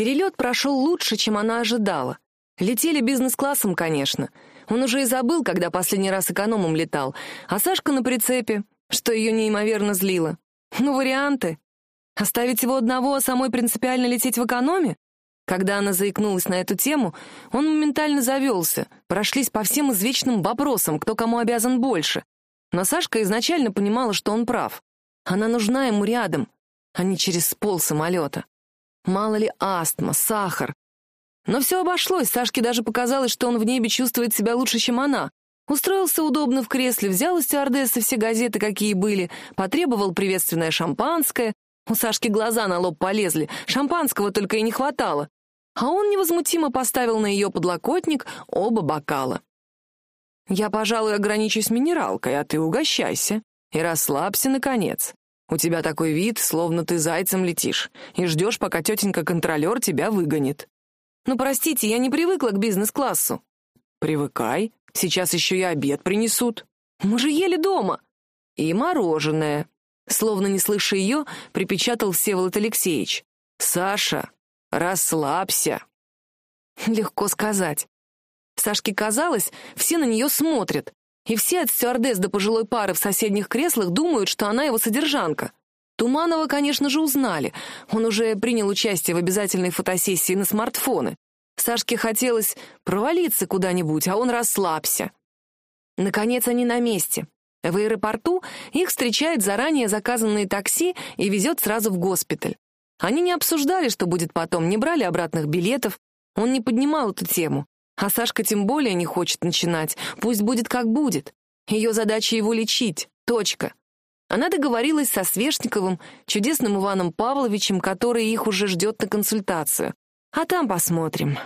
Перелет прошел лучше, чем она ожидала. Летели бизнес-классом, конечно. Он уже и забыл, когда последний раз экономом летал. А Сашка на прицепе, что ее неимоверно злило. Ну, варианты. Оставить его одного, а самой принципиально лететь в экономе? Когда она заикнулась на эту тему, он моментально завелся, прошлись по всем извечным вопросам, кто кому обязан больше. Но Сашка изначально понимала, что он прав. Она нужна ему рядом, а не через пол самолета. Мало ли астма, сахар. Но все обошлось, Сашке даже показалось, что он в небе чувствует себя лучше, чем она. Устроился удобно в кресле, взял у стюардессы все газеты, какие были, потребовал приветственное шампанское. У Сашки глаза на лоб полезли, шампанского только и не хватало а он невозмутимо поставил на ее подлокотник оба бокала. «Я, пожалуй, ограничусь минералкой, а ты угощайся и расслабься, наконец. У тебя такой вид, словно ты зайцем летишь, и ждешь, пока тетенька-контролер тебя выгонит. Ну, простите, я не привыкла к бизнес-классу». «Привыкай, сейчас еще и обед принесут. Мы же ели дома». «И мороженое», словно не слыша ее, припечатал Всеволод Алексеевич. «Саша, «Расслабься». Легко сказать. Сашке казалось, все на нее смотрят, и все от стюардесс до пожилой пары в соседних креслах думают, что она его содержанка. Туманова, конечно же, узнали. Он уже принял участие в обязательной фотосессии на смартфоны. Сашке хотелось провалиться куда-нибудь, а он расслабься. Наконец они на месте. В аэропорту их встречает заранее заказанные такси и везет сразу в госпиталь. Они не обсуждали, что будет потом, не брали обратных билетов. Он не поднимал эту тему. А Сашка тем более не хочет начинать. Пусть будет как будет. Ее задача его лечить. Точка. Она договорилась со Свешниковым, чудесным Иваном Павловичем, который их уже ждет на консультацию. А там посмотрим.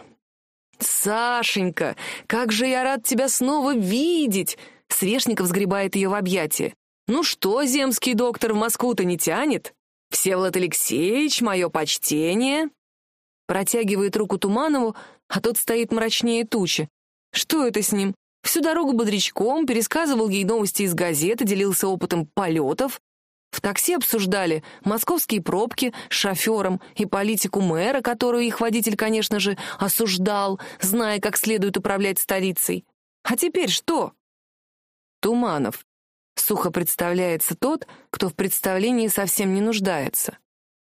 «Сашенька, как же я рад тебя снова видеть!» Свешников сгребает ее в объятия. «Ну что, земский доктор в Москву-то не тянет?» «Всеволод Алексеевич, мое почтение!» Протягивает руку Туманову, а тот стоит мрачнее тучи. Что это с ним? Всю дорогу бодрячком, пересказывал ей новости из газеты, делился опытом полетов. В такси обсуждали московские пробки с шофером и политику мэра, которую их водитель, конечно же, осуждал, зная, как следует управлять столицей. А теперь что? Туманов. Сухо представляется тот, кто в представлении совсем не нуждается.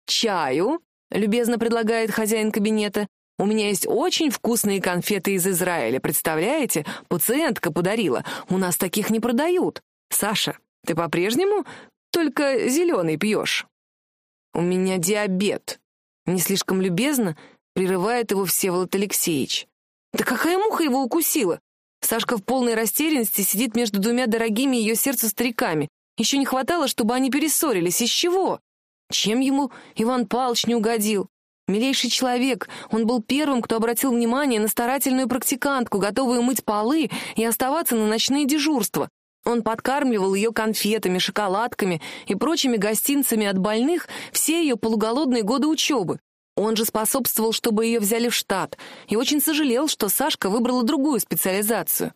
«Чаю?» — любезно предлагает хозяин кабинета. «У меня есть очень вкусные конфеты из Израиля, представляете? Пациентка подарила. У нас таких не продают. Саша, ты по-прежнему только зеленый пьешь?» «У меня диабет». Не слишком любезно прерывает его Всеволод Алексеевич. «Да какая муха его укусила? Сашка в полной растерянности сидит между двумя дорогими ее сердцу стариками. Еще не хватало, чтобы они перессорились. Из чего? Чем ему Иван Павлович не угодил? Милейший человек, он был первым, кто обратил внимание на старательную практикантку, готовую мыть полы и оставаться на ночные дежурства. Он подкармливал ее конфетами, шоколадками и прочими гостинцами от больных все ее полуголодные годы учебы. Он же способствовал, чтобы ее взяли в штат, и очень сожалел, что Сашка выбрала другую специализацию.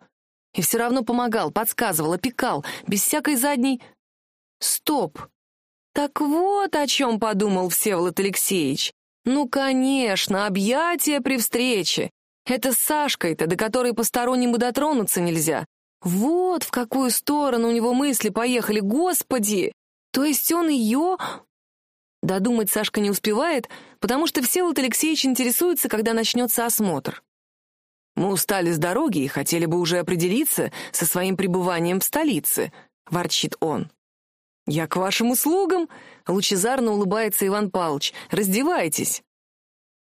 И все равно помогал, подсказывал, опекал, без всякой задней... Стоп! Так вот о чем подумал Всеволод Алексеевич. Ну, конечно, объятия при встрече. Это с Сашкой-то, до которой постороннему дотронуться нельзя. Вот в какую сторону у него мысли поехали, господи! То есть он ее Додумать Сашка не успевает, потому что Всеволод Алексеевич интересуется, когда начнется осмотр. «Мы устали с дороги и хотели бы уже определиться со своим пребыванием в столице», — ворчит он. «Я к вашим услугам», — лучезарно улыбается Иван Павлович. «Раздевайтесь».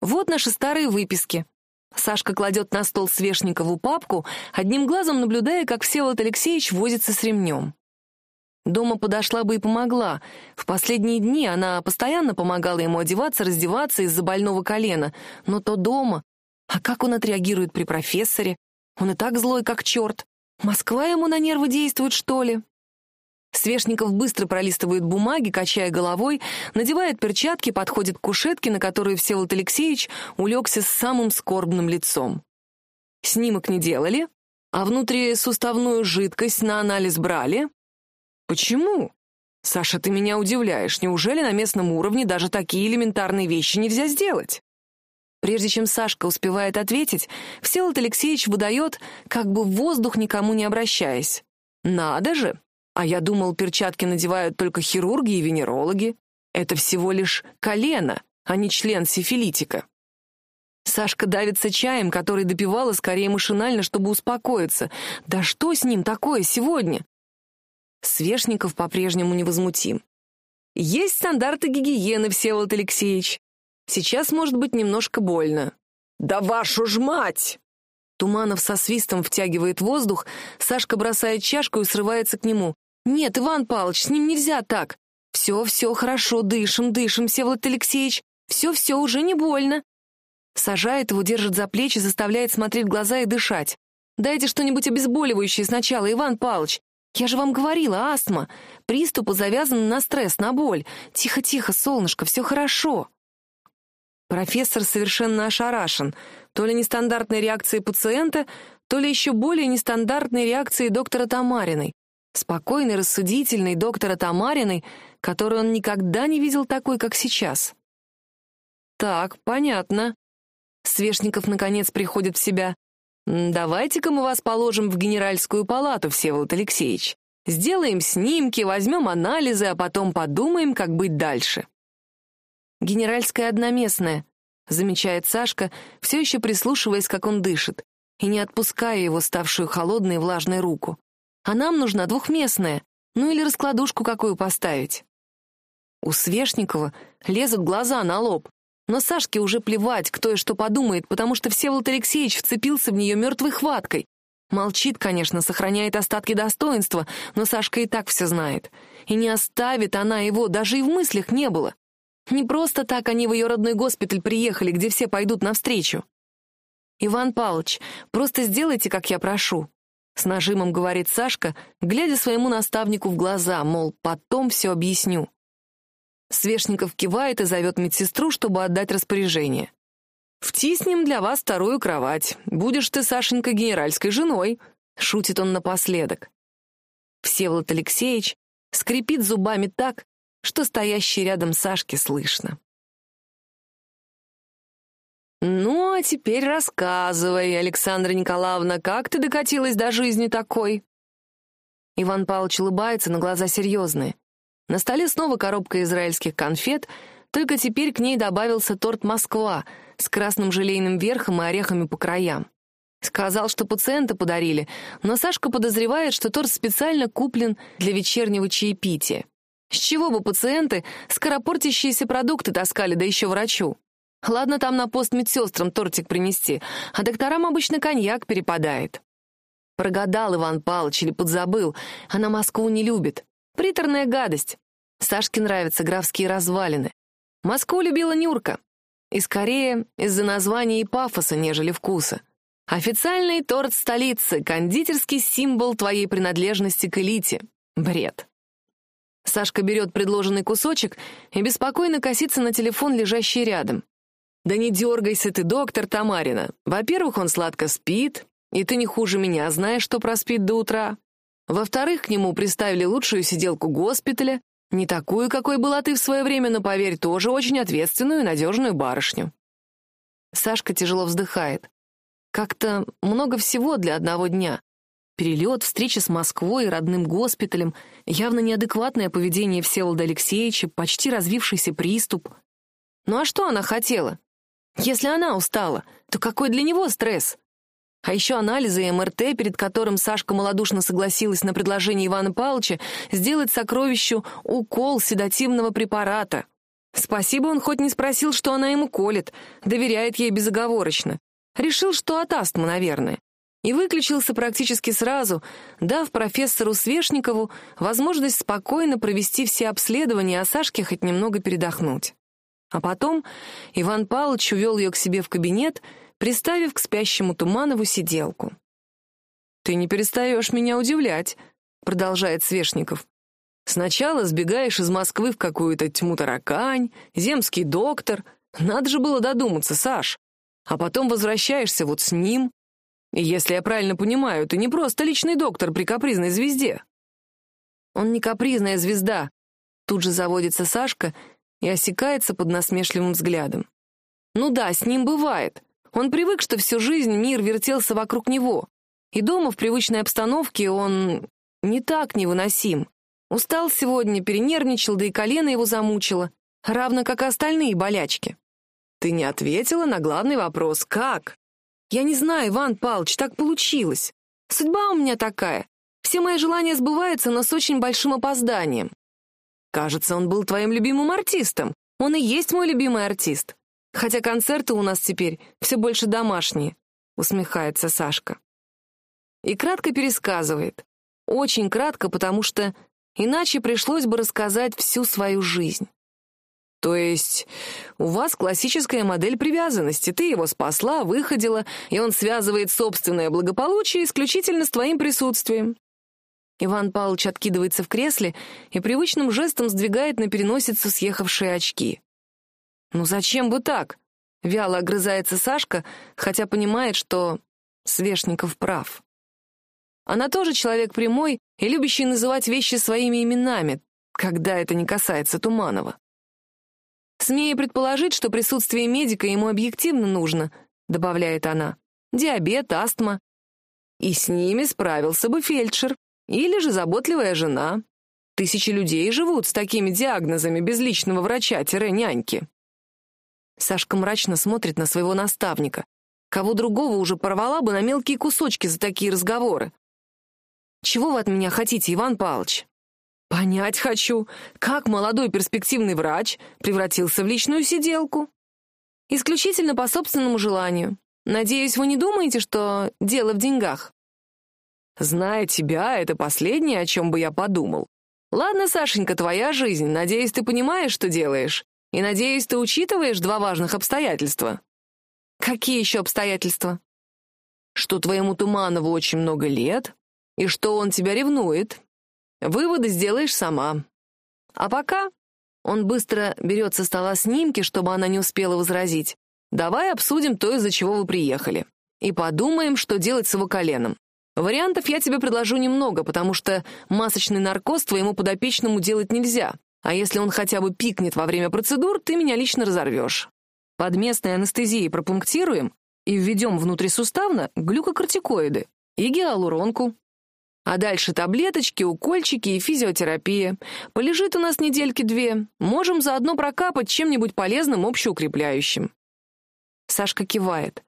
Вот наши старые выписки. Сашка кладет на стол Свешникову папку, одним глазом наблюдая, как Всеволод Алексеевич возится с ремнем. Дома подошла бы и помогла. В последние дни она постоянно помогала ему одеваться, раздеваться из-за больного колена. Но то дома. А как он отреагирует при профессоре? Он и так злой, как черт. Москва ему на нервы действует, что ли? Свешников быстро пролистывает бумаги, качая головой, надевает перчатки, подходит к кушетке, на которую Всеволод Алексеевич улегся с самым скорбным лицом. Снимок не делали, а внутрисуставную жидкость на анализ брали, «Почему?» «Саша, ты меня удивляешь. Неужели на местном уровне даже такие элементарные вещи нельзя сделать?» Прежде чем Сашка успевает ответить, Всеволод Алексеевич выдает, как бы в воздух никому не обращаясь. «Надо же! А я думал, перчатки надевают только хирурги и венерологи. Это всего лишь колено, а не член сифилитика». Сашка давится чаем, который допивала скорее машинально, чтобы успокоиться. Да что с ним такое сегодня? Свешников по-прежнему невозмутим. Есть стандарты гигиены, Всеволод Алексеевич. Сейчас может быть немножко больно. Да вашу ж мать! Туманов со свистом втягивает воздух, Сашка бросает чашку и срывается к нему. «Нет, Иван Павлович, с ним нельзя так. Все, все, хорошо, дышим, дышим, Всеволод Алексеевич. Все, все, уже не больно». Сажает его, держит за плечи, заставляет смотреть в глаза и дышать. «Дайте что-нибудь обезболивающее сначала, Иван Павлович. Я же вам говорила, астма. Приступы завязаны на стресс, на боль. Тихо-тихо, солнышко, все хорошо». Профессор совершенно ошарашен. То ли нестандартной реакцией пациента, то ли еще более нестандартной реакцией доктора Тамариной. Спокойный, рассудительный доктора Тамариной, который он никогда не видел такой, как сейчас. «Так, понятно». Свешников, наконец, приходит в себя. «Давайте-ка мы вас положим в генеральскую палату, Всеволод Алексеевич. Сделаем снимки, возьмем анализы, а потом подумаем, как быть дальше». «Генеральская одноместная», — замечает Сашка, все еще прислушиваясь, как он дышит, и не отпуская его ставшую холодной влажной руку. «А нам нужна двухместная, ну или раскладушку какую поставить». У Свешникова лезут глаза на лоб. Но Сашке уже плевать, кто и что подумает, потому что Всеволод Алексеевич вцепился в нее мертвой хваткой. Молчит, конечно, сохраняет остатки достоинства, но Сашка и так все знает. И не оставит она его, даже и в мыслях не было. Не просто так они в ее родной госпиталь приехали, где все пойдут навстречу. «Иван Павлович, просто сделайте, как я прошу», — с нажимом говорит Сашка, глядя своему наставнику в глаза, мол, потом все объясню. Свешников кивает и зовет медсестру, чтобы отдать распоряжение. «Втиснем для вас вторую кровать. Будешь ты, Сашенька, генеральской женой», — шутит он напоследок. Всеволод Алексеевич скрипит зубами так, что стоящий рядом Сашке слышно. «Ну, а теперь рассказывай, Александра Николаевна, как ты докатилась до жизни такой?» Иван Павлович улыбается, но глаза серьезные. На столе снова коробка израильских конфет, только теперь к ней добавился торт «Москва» с красным желейным верхом и орехами по краям. Сказал, что пациента подарили, но Сашка подозревает, что торт специально куплен для вечернего чаепития. С чего бы пациенты скоропортящиеся продукты таскали, да еще врачу? Ладно там на пост медсестрам тортик принести, а докторам обычно коньяк перепадает. Прогадал Иван Павлович или подзабыл, она Москву не любит. Приторная гадость. Сашке нравятся графские развалины. Москву любила Нюрка. И скорее из-за названия и пафоса, нежели вкуса. Официальный торт столицы, кондитерский символ твоей принадлежности к элите. Бред. Сашка берет предложенный кусочек и беспокойно косится на телефон, лежащий рядом. «Да не дергайся ты, доктор Тамарина. Во-первых, он сладко спит, и ты не хуже меня знаешь, что проспит до утра. Во-вторых, к нему приставили лучшую сиделку госпиталя, не такую, какой была ты в свое время, но, поверь, тоже очень ответственную и надежную барышню. Сашка тяжело вздыхает. Как-то много всего для одного дня. Перелет, встреча с Москвой и родным госпиталем, явно неадекватное поведение Всеволода Алексеевича, почти развившийся приступ. Ну а что она хотела? Если она устала, то какой для него стресс? А еще анализы и МРТ, перед которым Сашка малодушно согласилась на предложение Ивана Павловича сделать сокровищу укол седативного препарата. Спасибо, он хоть не спросил, что она ему колет, доверяет ей безоговорочно. Решил, что от астмы, наверное. И выключился практически сразу, дав профессору Свешникову возможность спокойно провести все обследования, а Сашке хоть немного передохнуть. А потом Иван Павлович увел ее к себе в кабинет — приставив к спящему Туманову сиделку. «Ты не перестаешь меня удивлять», — продолжает Свешников. «Сначала сбегаешь из Москвы в какую-то тьму таракань, земский доктор. Надо же было додуматься, Саш. А потом возвращаешься вот с ним. И если я правильно понимаю, ты не просто личный доктор при капризной звезде». «Он не капризная звезда», — тут же заводится Сашка и осекается под насмешливым взглядом. Ну да, с ним бывает. Он привык, что всю жизнь мир вертелся вокруг него. И дома, в привычной обстановке, он не так невыносим. Устал сегодня, перенервничал, да и колено его замучило, равно как и остальные болячки. Ты не ответила на главный вопрос «как?». Я не знаю, Иван Павлович, так получилось. Судьба у меня такая. Все мои желания сбываются, но с очень большим опозданием. Кажется, он был твоим любимым артистом. Он и есть мой любимый артист. Хотя концерты у нас теперь все больше домашние, усмехается Сашка. И кратко пересказывает. Очень кратко, потому что иначе пришлось бы рассказать всю свою жизнь. То есть у вас классическая модель привязанности. Ты его спасла, выходила, и он связывает собственное благополучие исключительно с твоим присутствием. Иван Павлович откидывается в кресле и привычным жестом сдвигает на переносицу съехавшие очки. «Ну зачем бы так?» — вяло огрызается Сашка, хотя понимает, что Свешников прав. Она тоже человек прямой и любящий называть вещи своими именами, когда это не касается Туманова. «Смею предположить, что присутствие медика ему объективно нужно», — добавляет она. «Диабет, астма. И с ними справился бы фельдшер или же заботливая жена. Тысячи людей живут с такими диагнозами без личного врача-няньки». Сашка мрачно смотрит на своего наставника. Кого другого уже порвала бы на мелкие кусочки за такие разговоры. «Чего вы от меня хотите, Иван Павлович?» «Понять хочу, как молодой перспективный врач превратился в личную сиделку?» «Исключительно по собственному желанию. Надеюсь, вы не думаете, что дело в деньгах?» «Зная тебя, это последнее, о чем бы я подумал. Ладно, Сашенька, твоя жизнь. Надеюсь, ты понимаешь, что делаешь. И надеюсь, ты учитываешь два важных обстоятельства». «Какие еще обстоятельства?» «Что твоему Туманову очень много лет, и что он тебя ревнует. Выводы сделаешь сама. А пока он быстро берет со стола снимки, чтобы она не успела возразить. Давай обсудим то, из-за чего вы приехали. И подумаем, что делать с его коленом. Вариантов я тебе предложу немного, потому что масочный наркоз твоему подопечному делать нельзя. А если он хотя бы пикнет во время процедур, ты меня лично разорвешь. Под местной анестезией пропунктируем и введем внутрисуставно глюкокортикоиды и гиалуронку. А дальше таблеточки, укольчики и физиотерапия. Полежит у нас недельки-две. Можем заодно прокапать чем-нибудь полезным, общеукрепляющим. Сашка кивает.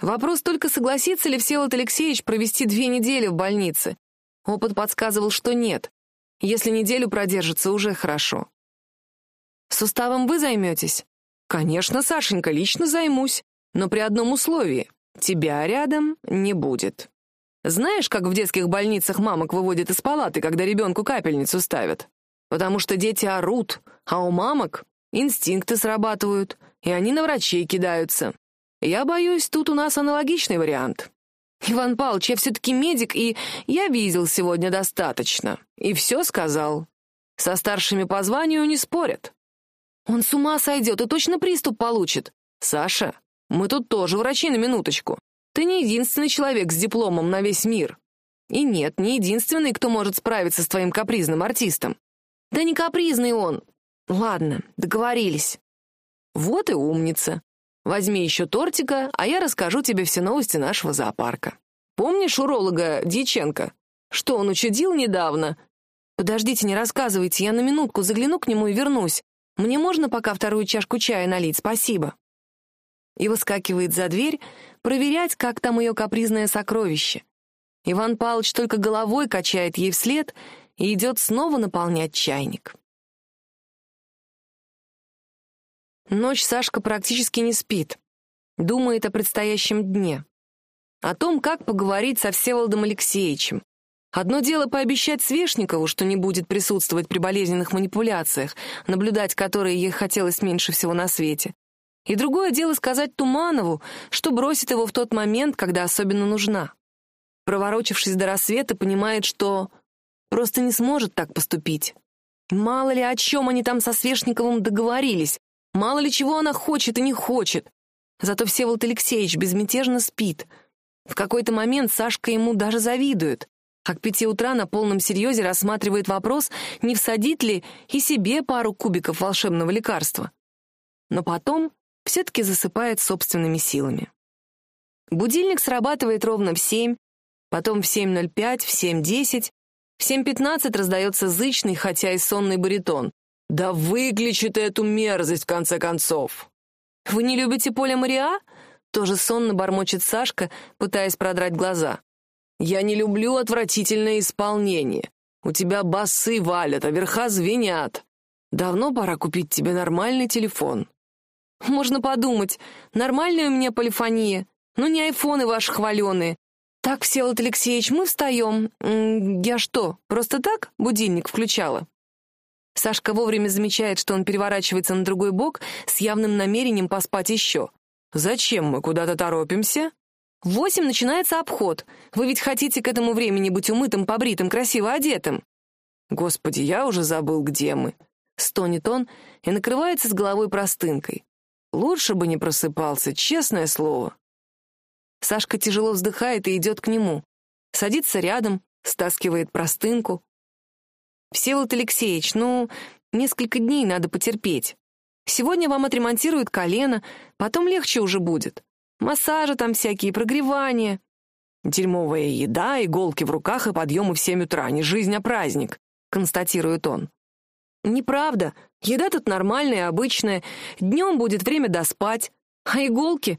Вопрос только, согласится ли Всеволод Алексеевич провести две недели в больнице. Опыт подсказывал, что нет. Если неделю продержится, уже хорошо. Суставом вы займетесь? Конечно, Сашенька, лично займусь. Но при одном условии. Тебя рядом не будет. Знаешь, как в детских больницах мамок выводят из палаты, когда ребенку капельницу ставят? Потому что дети орут, а у мамок инстинкты срабатывают, и они на врачей кидаются. Я боюсь, тут у нас аналогичный вариант. Иван Павлович, я все-таки медик, и я видел сегодня достаточно. И все сказал. Со старшими по званию не спорят. Он с ума сойдет и точно приступ получит. Саша, мы тут тоже врачи на минуточку. Ты не единственный человек с дипломом на весь мир. И нет, не единственный, кто может справиться с твоим капризным артистом. Да не капризный он. Ладно, договорились. Вот и умница. Возьми еще тортика, а я расскажу тебе все новости нашего зоопарка. Помнишь уролога Дьяченко? Что он учудил недавно? Подождите, не рассказывайте, я на минутку загляну к нему и вернусь. Мне можно пока вторую чашку чая налить, спасибо и выскакивает за дверь проверять, как там ее капризное сокровище. Иван Павлович только головой качает ей вслед и идет снова наполнять чайник. Ночь Сашка практически не спит. Думает о предстоящем дне. О том, как поговорить со Всеволодом Алексеевичем. Одно дело пообещать Свешникову, что не будет присутствовать при болезненных манипуляциях, наблюдать которые ей хотелось меньше всего на свете. И другое дело сказать Туманову, что бросит его в тот момент, когда особенно нужна. Проворочившись до рассвета, понимает, что просто не сможет так поступить. Мало ли о чем они там со Свешниковым договорились, мало ли чего она хочет и не хочет. Зато Всеволод Алексеевич безмятежно спит. В какой-то момент Сашка ему даже завидует, а к пяти утра на полном серьезе рассматривает вопрос, не всадить ли и себе пару кубиков волшебного лекарства. Но потом все-таки засыпает собственными силами. Будильник срабатывает ровно в семь, потом в 7.05, в 7.10, в 7.15 раздается зычный, хотя и сонный баритон. «Да выключи ты эту мерзость, в конце концов!» «Вы не любите Поля Мариа?» Тоже сонно бормочет Сашка, пытаясь продрать глаза. «Я не люблю отвратительное исполнение. У тебя басы валят, а верха звенят. Давно пора купить тебе нормальный телефон». «Можно подумать, нормальная у меня полифония, но не айфоны ваши хваленые. Так, Всеволод Алексеевич, мы встаем. Я что, просто так будильник включала?» Сашка вовремя замечает, что он переворачивается на другой бок с явным намерением поспать еще. «Зачем мы куда-то торопимся?» «В восемь начинается обход. Вы ведь хотите к этому времени быть умытым, побритым, красиво одетым». «Господи, я уже забыл, где мы». Стонет он и накрывается с головой простынкой. Лучше бы не просыпался, честное слово. Сашка тяжело вздыхает и идет к нему. Садится рядом, стаскивает простынку. «Всеволод Алексеевич, ну, несколько дней надо потерпеть. Сегодня вам отремонтируют колено, потом легче уже будет. Массажи там всякие, прогревания». «Дерьмовая еда, иголки в руках и подъемы в семь утра, не жизнь, а праздник», — констатирует он. «Неправда. Еда тут нормальная, обычная. Днем будет время доспать. А иголки?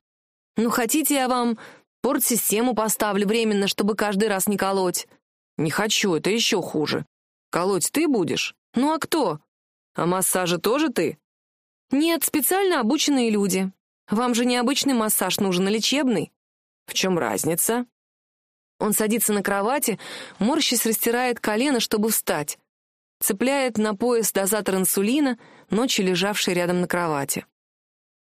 Ну, хотите, я вам порт-систему поставлю временно, чтобы каждый раз не колоть?» «Не хочу, это еще хуже. Колоть ты будешь? Ну а кто? А массажи тоже ты? Нет, специально обученные люди. Вам же не обычный массаж нужен, а лечебный. В чем разница? Он садится на кровати, морщись растирает колено, чтобы встать. Цепляет на пояс дозатор инсулина, ночью лежавший рядом на кровати.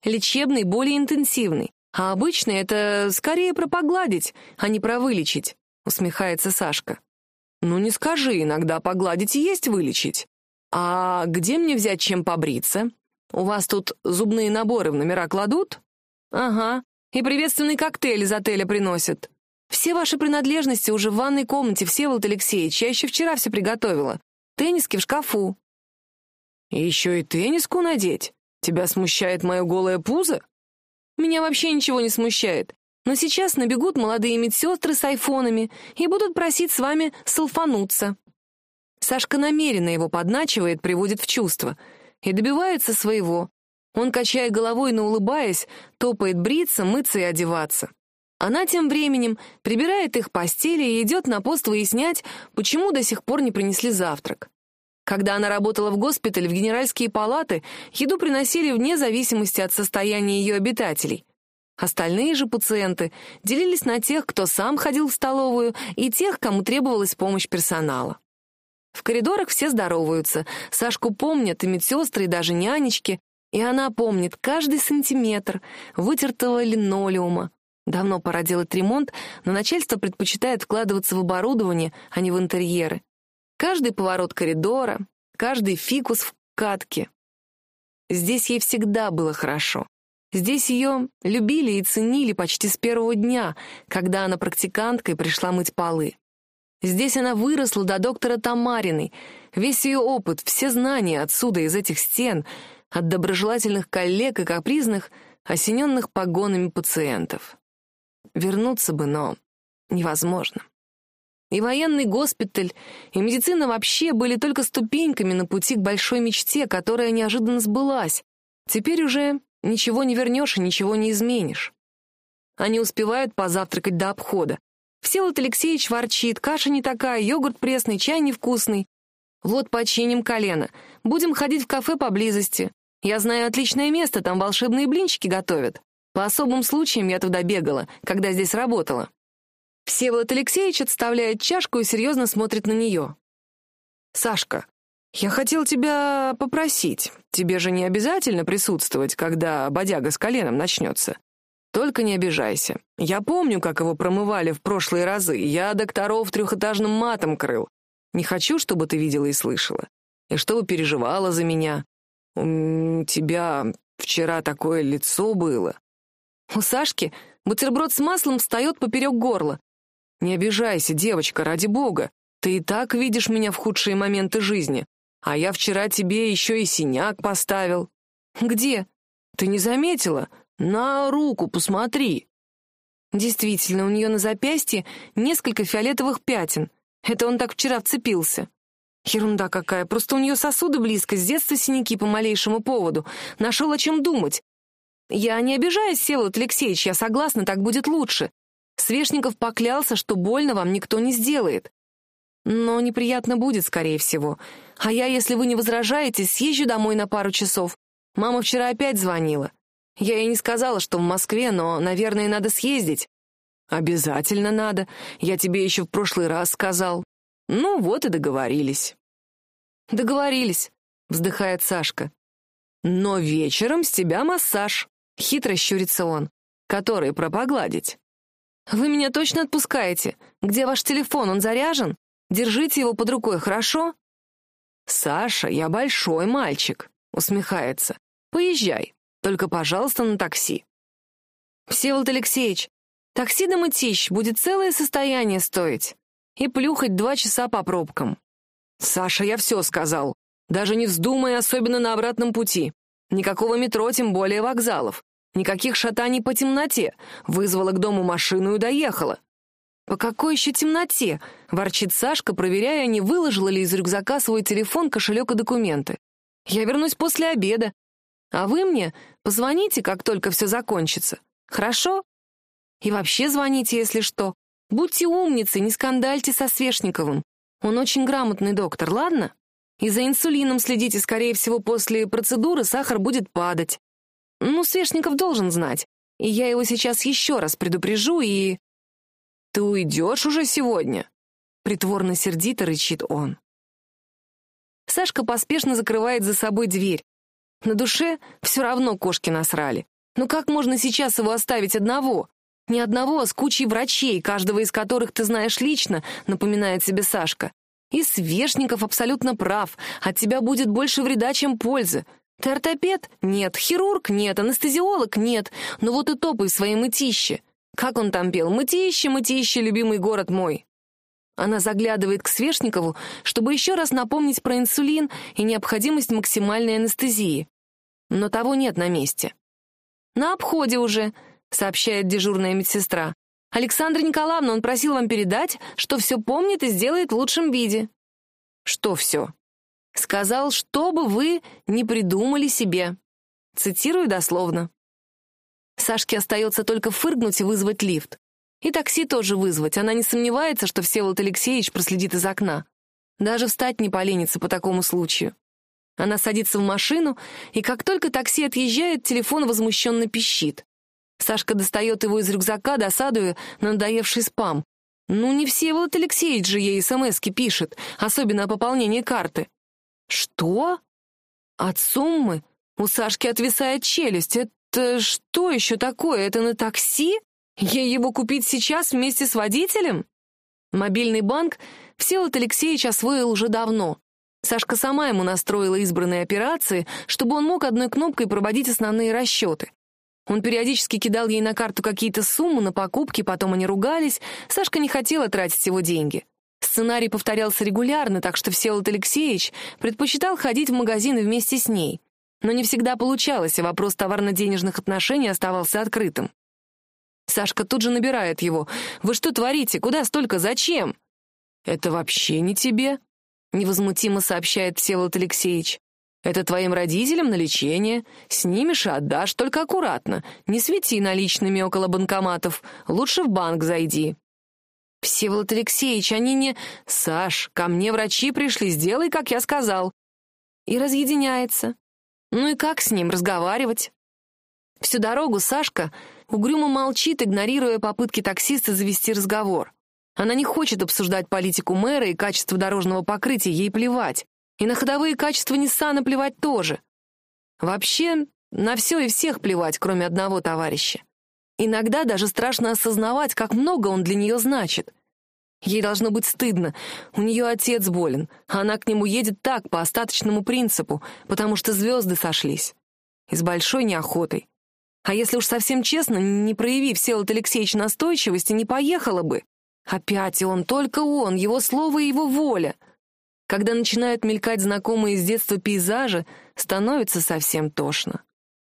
Лечебный более интенсивный, а обычный — это скорее про погладить, а не про вылечить, усмехается Сашка. «Ну не скажи, иногда погладить и есть вылечить. А где мне взять чем побриться? У вас тут зубные наборы в номера кладут?» «Ага, и приветственный коктейль из отеля приносят. Все ваши принадлежности уже в ванной комнате, Всеволод Алексеевич, я еще вчера все приготовила. Тенниски в шкафу». «Еще и тенниску надеть? Тебя смущает мое голое пузо?» «Меня вообще ничего не смущает. Но сейчас набегут молодые медсестры с айфонами и будут просить с вами салфануться. Сашка намеренно его подначивает, приводит в чувство. И добивается своего. Он, качая головой, но улыбаясь, топает бриться, мыться и одеваться. Она тем временем прибирает их постели и идет на пост выяснять, почему до сих пор не принесли завтрак. Когда она работала в госпитале, в генеральские палаты, еду приносили вне зависимости от состояния ее обитателей — Остальные же пациенты делились на тех, кто сам ходил в столовую, и тех, кому требовалась помощь персонала. В коридорах все здороваются, Сашку помнят и медсестры, и даже нянечки, и она помнит каждый сантиметр вытертого линолеума. Давно пора делать ремонт, но начальство предпочитает вкладываться в оборудование, а не в интерьеры. Каждый поворот коридора, каждый фикус в катке. Здесь ей всегда было хорошо. Здесь ее любили и ценили почти с первого дня, когда она практиканткой пришла мыть полы. Здесь она выросла до доктора Тамариной. Весь ее опыт, все знания отсюда, из этих стен, от доброжелательных коллег и капризных, осененных погонами пациентов. Вернуться бы, но невозможно. И военный госпиталь, и медицина вообще были только ступеньками на пути к большой мечте, которая неожиданно сбылась. Теперь уже Ничего не вернешь и ничего не изменишь. Они успевают позавтракать до обхода. Всеволод Алексеевич ворчит, каша не такая, йогурт пресный, чай невкусный. Вот починим колено. Будем ходить в кафе поблизости. Я знаю отличное место, там волшебные блинчики готовят. По особым случаям я туда бегала, когда здесь работала. Всеволод Алексеевич отставляет чашку и серьезно смотрит на нее. «Сашка, «Я хотел тебя попросить. Тебе же не обязательно присутствовать, когда бодяга с коленом начнется. Только не обижайся. Я помню, как его промывали в прошлые разы. Я докторов трехэтажным матом крыл. Не хочу, чтобы ты видела и слышала. И чтобы переживала за меня. У тебя вчера такое лицо было». У Сашки бутерброд с маслом встает поперек горла. «Не обижайся, девочка, ради бога. Ты и так видишь меня в худшие моменты жизни. А я вчера тебе еще и синяк поставил. Где? Ты не заметила? На руку посмотри. Действительно, у нее на запястье несколько фиолетовых пятен. Это он так вчера вцепился. Ерунда какая, просто у нее сосуды близко, с детства синяки по малейшему поводу. Нашел о чем думать. Я не обижаюсь, Всеволод Алексеевич, я согласна, так будет лучше. Свешников поклялся, что больно вам никто не сделает. Но неприятно будет, скорее всего. А я, если вы не возражаете, съезжу домой на пару часов. Мама вчера опять звонила. Я ей не сказала, что в Москве, но, наверное, надо съездить. Обязательно надо. Я тебе еще в прошлый раз сказал. Ну вот и договорились. Договорились, вздыхает Сашка. Но вечером с тебя массаж. Хитро щурится он. Который пропогладить. Вы меня точно отпускаете? Где ваш телефон? Он заряжен? Держите его под рукой, хорошо? Саша, я большой мальчик, усмехается. Поезжай. Только, пожалуйста, на такси. Всеволод Алексеевич, такси до Мытищ будет целое состояние стоить. И плюхать два часа по пробкам. Саша, я все сказал. Даже не вздумай, особенно на обратном пути. Никакого метро, тем более вокзалов. Никаких шатаний по темноте. Вызвала к дому машину и доехала. «По какой еще темноте?» — ворчит Сашка, проверяя, не выложила ли из рюкзака свой телефон, кошелек и документы. «Я вернусь после обеда. А вы мне позвоните, как только все закончится. Хорошо? И вообще звоните, если что. Будьте умницы, не скандальте со Свешниковым. Он очень грамотный доктор, ладно? И за инсулином следите, скорее всего, после процедуры сахар будет падать. Ну, Свешников должен знать. И я его сейчас еще раз предупрежу и... Ты уйдешь уже сегодня? Притворно сердито рычит он. Сашка поспешно закрывает за собой дверь, на душе все равно кошки насрали. Ну как можно сейчас его оставить одного? Не одного, а с кучей врачей, каждого из которых ты знаешь лично, напоминает себе Сашка. И Свешников абсолютно прав, от тебя будет больше вреда, чем пользы. Ты ортопед? Нет. Хирург? Нет. Анестезиолог? Нет. Но вот и топай в своей мытище. Как он там пел? «Мытище, мытище, любимый город мой». Она заглядывает к Свешникову, чтобы еще раз напомнить про инсулин и необходимость максимальной анестезии но того нет на месте. «На обходе уже», — сообщает дежурная медсестра. «Александра Николаевна, он просил вам передать, что все помнит и сделает в лучшем виде». «Что все?» «Сказал, чтобы вы не придумали себе». Цитирую дословно. Сашке остается только фыркнуть и вызвать лифт. И такси тоже вызвать. Она не сомневается, что Всеволод Алексеевич проследит из окна. Даже встать не поленится по такому случаю. Она садится в машину, и как только такси отъезжает, телефон возмущенно пищит. Сашка достает его из рюкзака, досадуя на надоевший спам. Ну, не все Всеволод Алексеевич же ей смски пишет, особенно о пополнении карты. Что? От суммы? У Сашки отвисает челюсть. Это что еще такое? Это на такси? Ей его купить сейчас вместе с водителем? Мобильный банк Всеволод Алексеевич освоил уже давно. Сашка сама ему настроила избранные операции, чтобы он мог одной кнопкой проводить основные расчеты. Он периодически кидал ей на карту какие-то суммы на покупки, потом они ругались. Сашка не хотела тратить его деньги. Сценарий повторялся регулярно, так что Всеволод Алексеевич предпочитал ходить в магазины вместе с ней. Но не всегда получалось, и вопрос товарно-денежных отношений оставался открытым. Сашка тут же набирает его. «Вы что творите? Куда столько? Зачем?» «Это вообще не тебе», невозмутимо сообщает Всеволод Алексеевич. «Это твоим родителям на лечение. Снимешь и отдашь, только аккуратно. Не свети наличными около банкоматов. Лучше в банк зайди». «Всеволод Алексеевич, они не...» «Саш, ко мне врачи пришли, сделай, как я сказал». И разъединяется. Ну и как с ним разговаривать? Всю дорогу Сашка угрюмо молчит, игнорируя попытки таксиста завести разговор. Она не хочет обсуждать политику мэра и качество дорожного покрытия, ей плевать. И на ходовые качества Ниссана плевать тоже. Вообще, на все и всех плевать, кроме одного товарища. Иногда даже страшно осознавать, как много он для нее значит. Ей должно быть стыдно. У нее отец болен, а она к нему едет так, по остаточному принципу, потому что звезды сошлись. И с большой неохотой. А если уж совсем честно, не проявив Всеволод Алексеевич настойчивости, не поехала бы. Опять он, только он, его слово и его воля. Когда начинают мелькать знакомые с детства пейзажи, становится совсем тошно.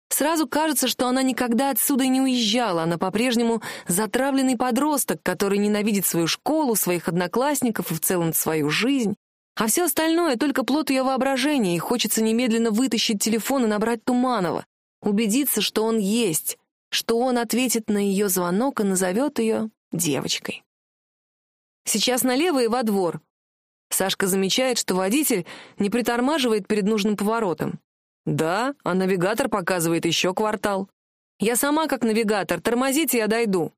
Сразу кажется, что она никогда отсюда не уезжала, она по-прежнему затравленный подросток, который ненавидит свою школу, своих одноклассников и в целом свою жизнь. А все остальное — только плод ее воображения, и хочется немедленно вытащить телефон и набрать Туманова, убедиться, что он есть, что он ответит на ее звонок и назовет ее девочкой. Сейчас налево и во двор. Сашка замечает, что водитель не притормаживает перед нужным поворотом. Да, а навигатор показывает еще квартал. Я сама как навигатор, тормозите, я дойду.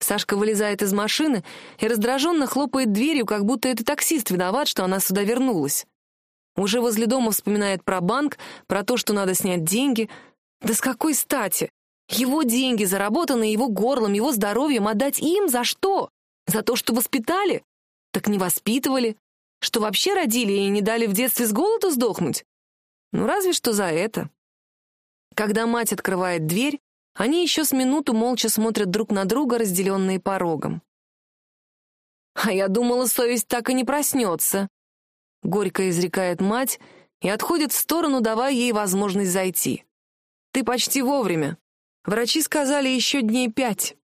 Сашка вылезает из машины и раздраженно хлопает дверью, как будто это таксист виноват, что она сюда вернулась. Уже возле дома вспоминает про банк, про то, что надо снять деньги. Да с какой стати? Его деньги, заработанные его горлом, его здоровьем, отдать им за что? За то, что воспитали? Так не воспитывали. Что вообще родили и не дали в детстве с голоду сдохнуть? Ну, разве что за это. Когда мать открывает дверь, они еще с минуту молча смотрят друг на друга, разделенные порогом. «А я думала, совесть так и не проснется», — горько изрекает мать и отходит в сторону, давая ей возможность зайти. «Ты почти вовремя. Врачи сказали еще дней пять».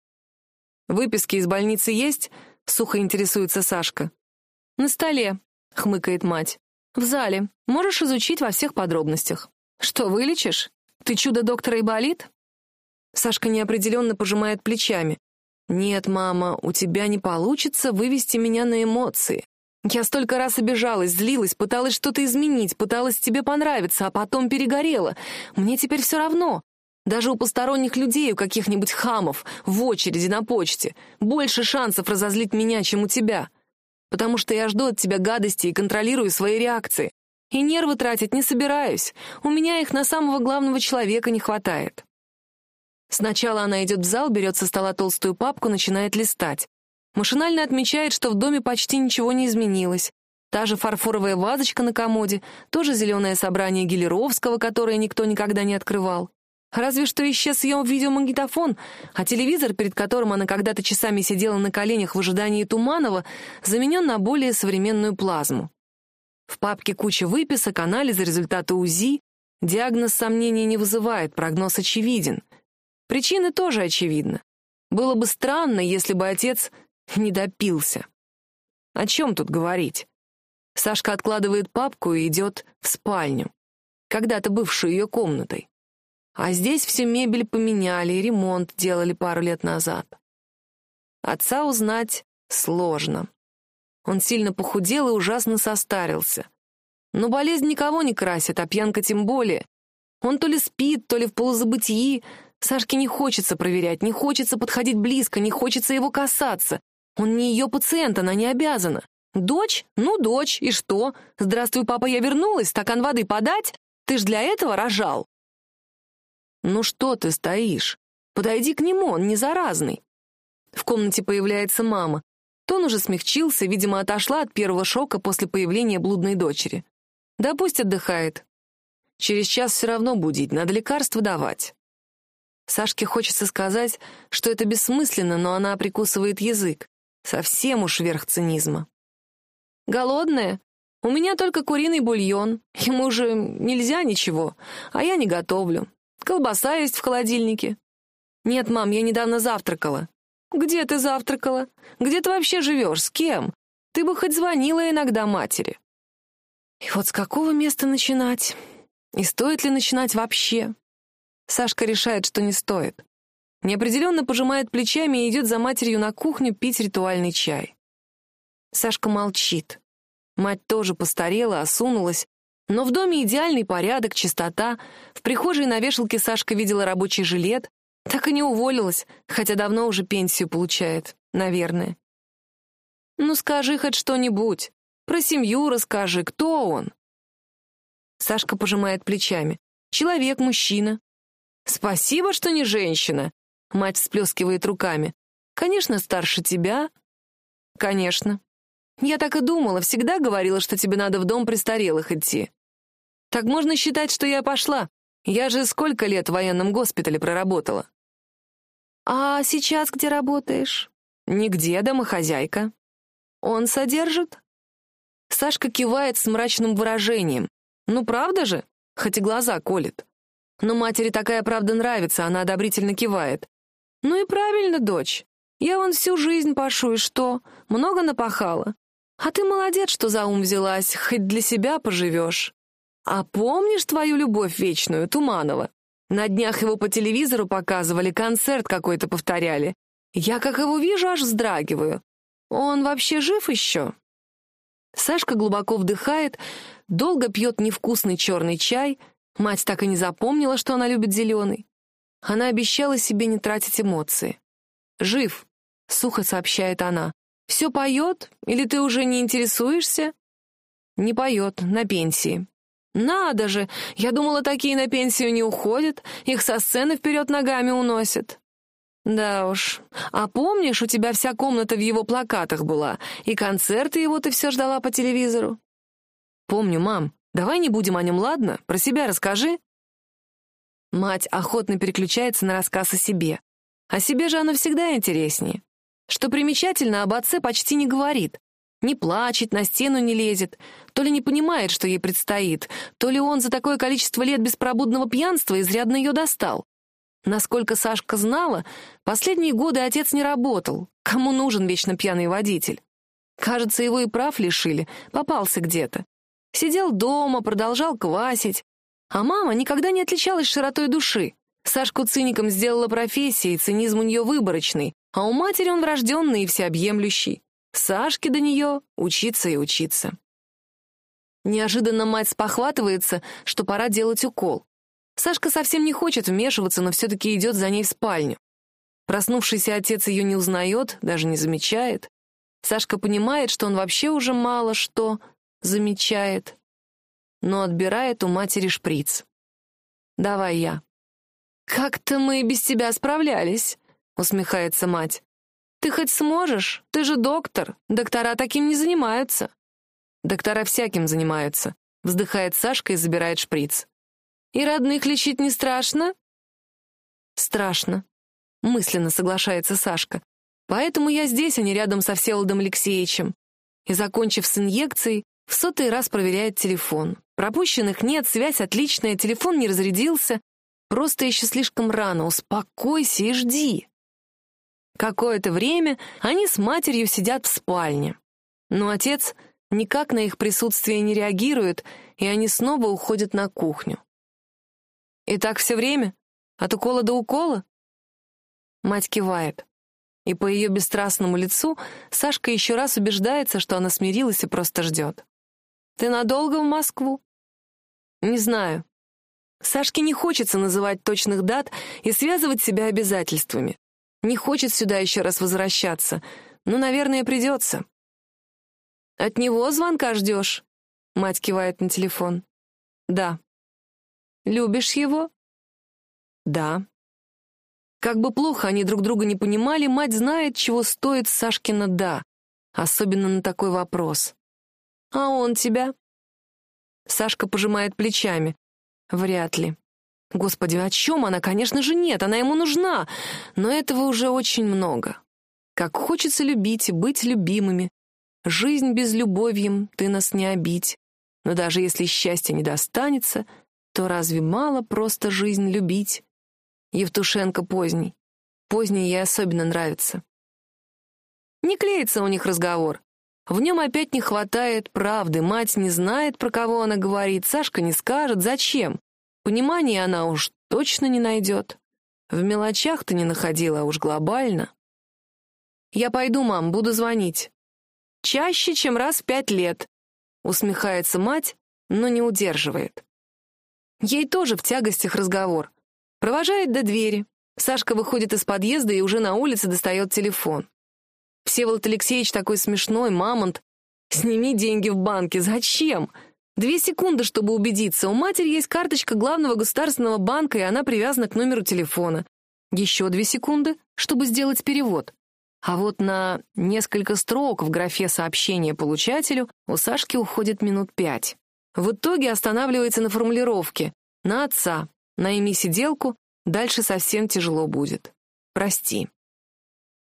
«Выписки из больницы есть?» — сухо интересуется Сашка. «На столе», — хмыкает мать. «В зале. Можешь изучить во всех подробностях». «Что, вылечишь? Ты чудо доктора и болит?» Сашка неопределенно пожимает плечами. «Нет, мама, у тебя не получится вывести меня на эмоции. Я столько раз обижалась, злилась, пыталась что-то изменить, пыталась тебе понравиться, а потом перегорела. Мне теперь все равно. Даже у посторонних людей, у каких-нибудь хамов, в очереди на почте, больше шансов разозлить меня, чем у тебя. Потому что я жду от тебя гадости и контролирую свои реакции. И нервы тратить не собираюсь. У меня их на самого главного человека не хватает. Сначала она идет в зал, берет со стола толстую папку, начинает листать. Машинально отмечает, что в доме почти ничего не изменилось. Та же фарфоровая вазочка на комоде, тоже зеленое собрание Гелеровского, которое никто никогда не открывал. Разве что исчез ее видеомагнитофон, а телевизор, перед которым она когда-то часами сидела на коленях в ожидании Туманова, заменен на более современную плазму. В папке куча выписок, анализы, результаты УЗИ. Диагноз сомнений не вызывает, прогноз очевиден. Причины тоже очевидны. Было бы странно, если бы отец не допился. О чем тут говорить? Сашка откладывает папку и идет в спальню, когда-то бывшую ее комнатой. А здесь всю мебель поменяли ремонт делали пару лет назад. Отца узнать сложно. Он сильно похудел и ужасно состарился. Но болезнь никого не красит, а пьянка тем более. Он то ли спит, то ли в полузабытии, Сашке не хочется проверять, не хочется подходить близко, не хочется его касаться. Он не ее пациент, она не обязана. Дочь? Ну, дочь, и что? Здравствуй, папа, я вернулась, стакан воды подать? Ты ж для этого рожал. Ну что ты стоишь? Подойди к нему, он не заразный. В комнате появляется мама. Тон уже смягчился, видимо, отошла от первого шока после появления блудной дочери. Да пусть отдыхает. Через час все равно будить, надо лекарства давать. Сашке хочется сказать, что это бессмысленно, но она прикусывает язык. Совсем уж верх цинизма. «Голодная? У меня только куриный бульон. Ему же нельзя ничего, а я не готовлю. Колбаса есть в холодильнике». «Нет, мам, я недавно завтракала». «Где ты завтракала? Где ты вообще живешь? С кем? Ты бы хоть звонила иногда матери». И вот с какого места начинать? И стоит ли начинать вообще? Сашка решает, что не стоит. Неопределенно пожимает плечами и идет за матерью на кухню пить ритуальный чай. Сашка молчит. Мать тоже постарела, осунулась, но в доме идеальный порядок, чистота. В прихожей на вешалке Сашка видела рабочий жилет. Так и не уволилась, хотя давно уже пенсию получает, наверное. «Ну скажи хоть что-нибудь. Про семью расскажи, кто он?» Сашка пожимает плечами. «Человек, мужчина. «Спасибо, что не женщина!» Мать всплескивает руками. «Конечно, старше тебя?» «Конечно. Я так и думала, всегда говорила, что тебе надо в дом престарелых идти. Так можно считать, что я пошла. Я же сколько лет в военном госпитале проработала». «А сейчас где работаешь?» «Нигде, домохозяйка». «Он содержит?» Сашка кивает с мрачным выражением. «Ну правда же?» Хоть и глаза колет. Но матери такая правда нравится, она одобрительно кивает. «Ну и правильно, дочь. Я вон всю жизнь пашу, и что? Много напахала. А ты молодец, что за ум взялась, хоть для себя поживешь. А помнишь твою любовь вечную, Туманова? На днях его по телевизору показывали, концерт какой-то повторяли. Я, как его вижу, аж вздрагиваю. Он вообще жив еще?» Сашка глубоко вдыхает, долго пьет невкусный черный чай. Мать так и не запомнила, что она любит зеленый. Она обещала себе не тратить эмоции. «Жив», — сухо сообщает она. «Все поет? Или ты уже не интересуешься?» «Не поет, на пенсии». «Надо же! Я думала, такие на пенсию не уходят, их со сцены вперед ногами уносят». «Да уж. А помнишь, у тебя вся комната в его плакатах была, и концерты его ты все ждала по телевизору?» «Помню, мам. Давай не будем о нем, ладно? Про себя расскажи». Мать охотно переключается на рассказ о себе. О себе же она всегда интереснее. Что примечательно, об отце почти не говорит. Не плачет, на стену не лезет. То ли не понимает, что ей предстоит, то ли он за такое количество лет беспробудного пьянства изрядно ее достал. Насколько Сашка знала, последние годы отец не работал. Кому нужен вечно пьяный водитель? Кажется, его и прав лишили, попался где-то. Сидел дома, продолжал квасить. А мама никогда не отличалась широтой души. Сашку циником сделала профессия, и цинизм у нее выборочный, а у матери он врожденный и всеобъемлющий. Сашке до нее учиться и учиться. Неожиданно мать спохватывается, что пора делать укол. Сашка совсем не хочет вмешиваться, но все-таки идет за ней в спальню. Проснувшийся отец ее не узнает, даже не замечает. Сашка понимает, что он вообще уже мало что замечает, но отбирает у матери шприц. «Давай я». «Как-то мы без тебя справлялись», — усмехается мать. «Ты хоть сможешь? Ты же доктор. Доктора таким не занимаются». «Доктора всяким занимаются», — вздыхает Сашка и забирает шприц. И родных лечить не страшно?» «Страшно», — мысленно соглашается Сашка. «Поэтому я здесь, а не рядом со Всеволодом Алексеевичем». И, закончив с инъекцией, в сотый раз проверяет телефон. Пропущенных нет, связь отличная, телефон не разрядился. Просто еще слишком рано, успокойся и жди. Какое-то время они с матерью сидят в спальне. Но отец никак на их присутствие не реагирует, и они снова уходят на кухню. И так все время? От укола до укола? Мать кивает. И по ее бесстрастному лицу Сашка еще раз убеждается, что она смирилась и просто ждет. «Ты надолго в Москву?» «Не знаю». Сашке не хочется называть точных дат и связывать себя обязательствами. Не хочет сюда еще раз возвращаться, но, наверное, придется. «От него звонка ждешь?» Мать кивает на телефон. «Да». Любишь его?» «Да». Как бы плохо они друг друга не понимали, мать знает, чего стоит Сашкина «да», особенно на такой вопрос. «А он тебя?» Сашка пожимает плечами. «Вряд ли». Господи, о чем она? Конечно же, нет, она ему нужна, но этого уже очень много. Как хочется любить и быть любимыми. Жизнь без любовьем, ты нас не обить. Но даже если счастья не достанется — то разве мало просто жизнь любить? Евтушенко поздний. Поздний ей особенно нравится. Не клеится у них разговор. В нем опять не хватает правды. Мать не знает, про кого она говорит. Сашка не скажет. Зачем? Понимания она уж точно не найдет. В мелочах ты не находила, а уж глобально. «Я пойду, мам, буду звонить». «Чаще, чем раз в пять лет», — усмехается мать, но не удерживает. Ей тоже в тягостях разговор. Провожает до двери. Сашка выходит из подъезда и уже на улице достает телефон. Всеволод Алексеевич такой смешной, мамонт. Сними деньги в банке. Зачем? Две секунды, чтобы убедиться. У матери есть карточка главного государственного банка, и она привязана к номеру телефона. Еще две секунды, чтобы сделать перевод. А вот на несколько строк в графе сообщения получателю у Сашки уходит минут пять. В итоге останавливается на формулировке «на отца», «найми сиделку», дальше совсем тяжело будет. Прости.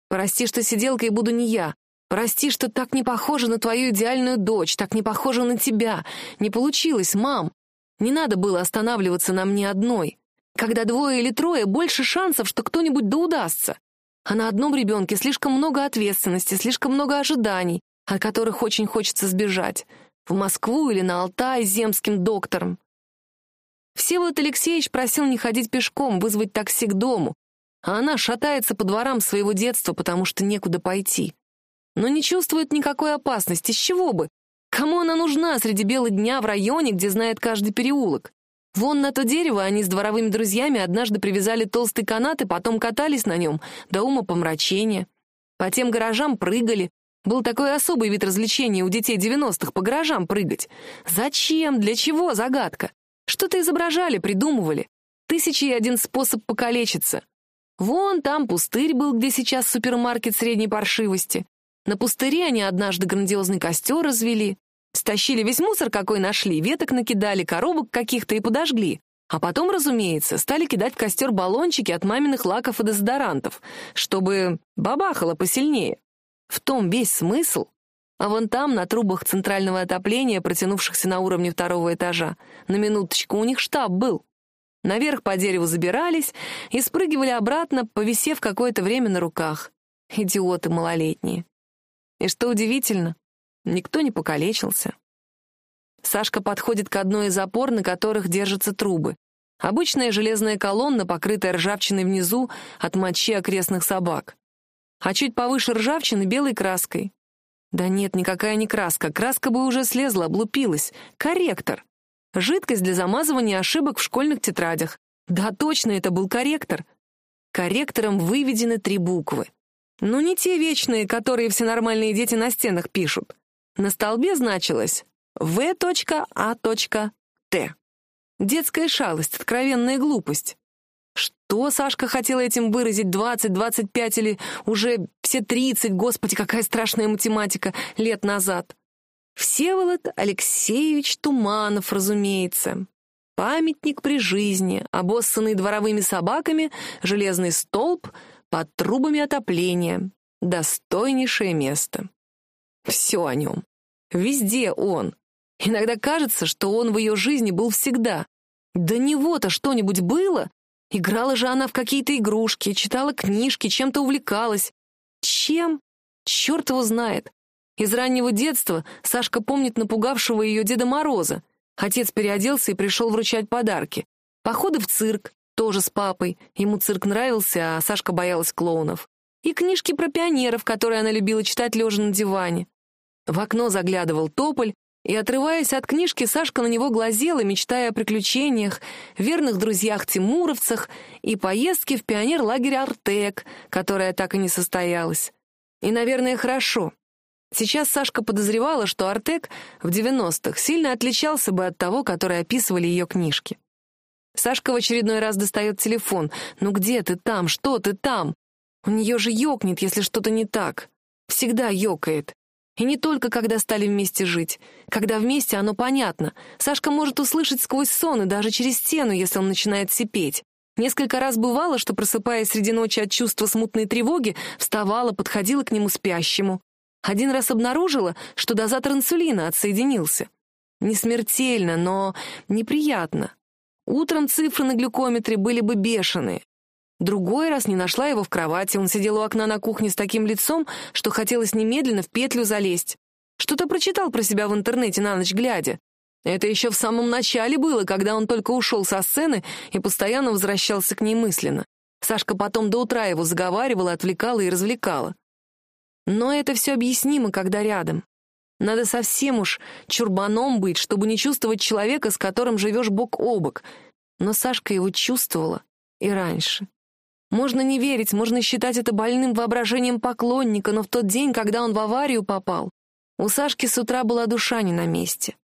Прости, что сиделкой буду не я. Прости, что так не похожа на твою идеальную дочь, так не похожа на тебя. Не получилось, мам. Не надо было останавливаться на мне одной. Когда двое или трое, больше шансов, что кто-нибудь да удастся. А на одном ребенке слишком много ответственности, слишком много ожиданий, от которых очень хочется сбежать. В Москву или на Алтай с земским доктором. Всеволод Алексеевич просил не ходить пешком, вызвать такси к дому, а она шатается по дворам своего детства, потому что некуда пойти. Но не чувствует никакой опасности, с чего бы? Кому она нужна среди бела дня в районе, где знает каждый переулок? Вон на то дерево они с дворовыми друзьями однажды привязали толстый канат и потом катались на нем до ума помрачения. По тем гаражам прыгали. Был такой особый вид развлечения у детей девяностых — по гаражам прыгать. Зачем? Для чего? Загадка. Что-то изображали, придумывали. Тысячи и один способ покалечиться. Вон там пустырь был, где сейчас супермаркет средней паршивости. На пустыре они однажды грандиозный костер развели. Стащили весь мусор, какой нашли, веток накидали, коробок каких-то и подожгли. А потом, разумеется, стали кидать в костер баллончики от маминых лаков и дезодорантов, чтобы бабахало посильнее. В том весь смысл. А вон там, на трубах центрального отопления, протянувшихся на уровне второго этажа, на минуточку у них штаб был. Наверх по дереву забирались и спрыгивали обратно, повисев какое-то время на руках. Идиоты малолетние. И что удивительно, Никто не покалечился. Сашка подходит к одной из опор, на которых держатся трубы. Обычная железная колонна, покрытая ржавчиной внизу от мочи окрестных собак. А чуть повыше ржавчины белой краской. Да нет, никакая не краска. Краска бы уже слезла, облупилась. Корректор. Жидкость для замазывания ошибок в школьных тетрадях. Да, точно, это был корректор. Корректором выведены три буквы. Но не те вечные, которые все нормальные дети на стенах пишут. На столбе значилось В.А.Т. Детская шалость, откровенная глупость. Что Сашка хотела этим выразить 20, 25 или уже все 30, господи, какая страшная математика, лет назад? Всеволод Алексеевич Туманов, разумеется. Памятник при жизни, обоссанный дворовыми собаками, железный столб под трубами отопления. Достойнейшее место. Все о нем. Везде он. Иногда кажется, что он в ее жизни был всегда. До него-то что-нибудь было? Играла же она в какие-то игрушки, читала книжки, чем-то увлекалась. Чем? Черт его знает. Из раннего детства Сашка помнит напугавшего ее Деда Мороза. Отец переоделся и пришел вручать подарки. Походы в цирк, тоже с папой. Ему цирк нравился, а Сашка боялась клоунов и книжки про пионеров, которые она любила читать лежа на диване. В окно заглядывал тополь, и, отрываясь от книжки, Сашка на него глазела, мечтая о приключениях, верных друзьях-тимуровцах и поездке в пионер-лагерь «Артек», которая так и не состоялась. И, наверное, хорошо. Сейчас Сашка подозревала, что «Артек» в 90-х сильно отличался бы от того, который описывали ее книжки. Сашка в очередной раз достает телефон. «Ну где ты там? Что ты там?» У нее же ёкнет, если что-то не так. Всегда ёкает. И не только когда стали вместе жить. Когда вместе, оно понятно. Сашка может услышать сквозь сон и даже через стену, если он начинает сипеть. Несколько раз бывало, что, просыпаясь среди ночи от чувства смутной тревоги, вставала, подходила к нему спящему. Один раз обнаружила, что дозатор инсулина отсоединился. Не смертельно, но неприятно. Утром цифры на глюкометре были бы бешеные. Другой раз не нашла его в кровати, он сидел у окна на кухне с таким лицом, что хотелось немедленно в петлю залезть. Что-то прочитал про себя в интернете на ночь глядя. Это еще в самом начале было, когда он только ушел со сцены и постоянно возвращался к ней мысленно. Сашка потом до утра его заговаривала, отвлекала и развлекала. Но это все объяснимо, когда рядом. Надо совсем уж чурбаном быть, чтобы не чувствовать человека, с которым живешь бок о бок. Но Сашка его чувствовала и раньше. Можно не верить, можно считать это больным воображением поклонника, но в тот день, когда он в аварию попал, у Сашки с утра была душа не на месте.